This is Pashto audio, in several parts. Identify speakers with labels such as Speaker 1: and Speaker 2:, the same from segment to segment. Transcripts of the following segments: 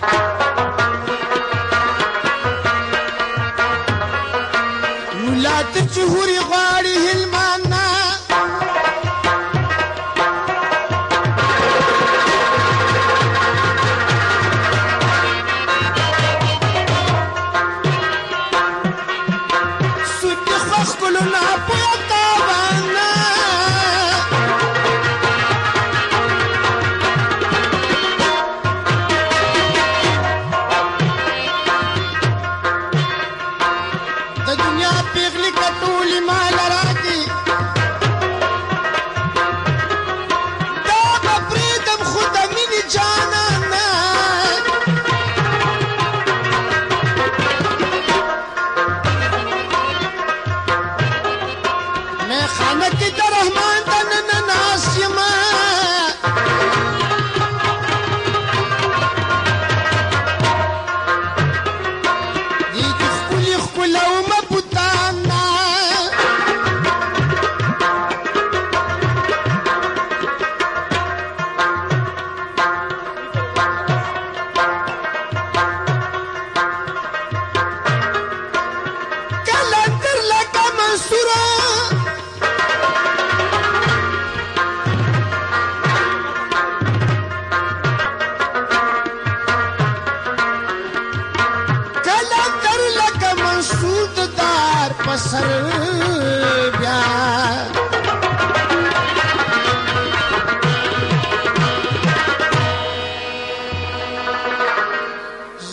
Speaker 1: Bye. रहमान तन नास्यमा پسر بیا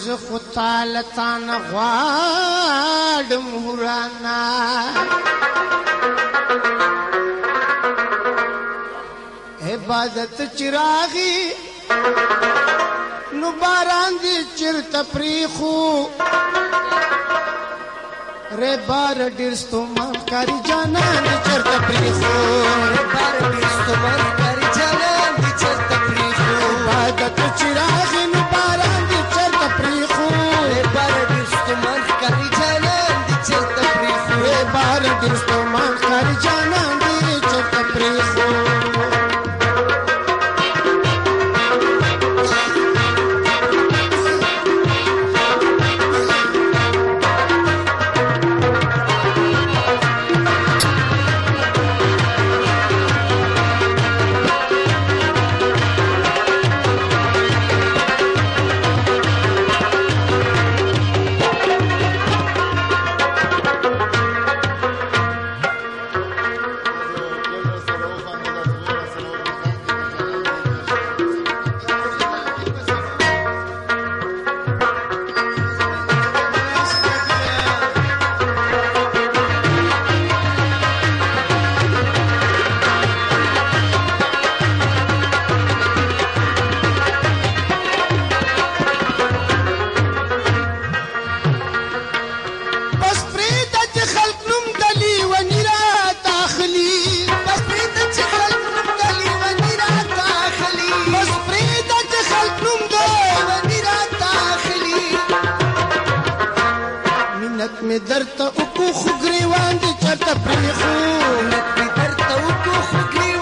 Speaker 1: زخو تالتان غواړم هورانا عبادت چراغي نو باران دي چرته پریخو रे बार डिर्स तो मां कारी जाना निचर कप्रीसो रे बार डिर्स तो مې درته او خو غریوان دي چرته پری خو مې درته او خو غریوان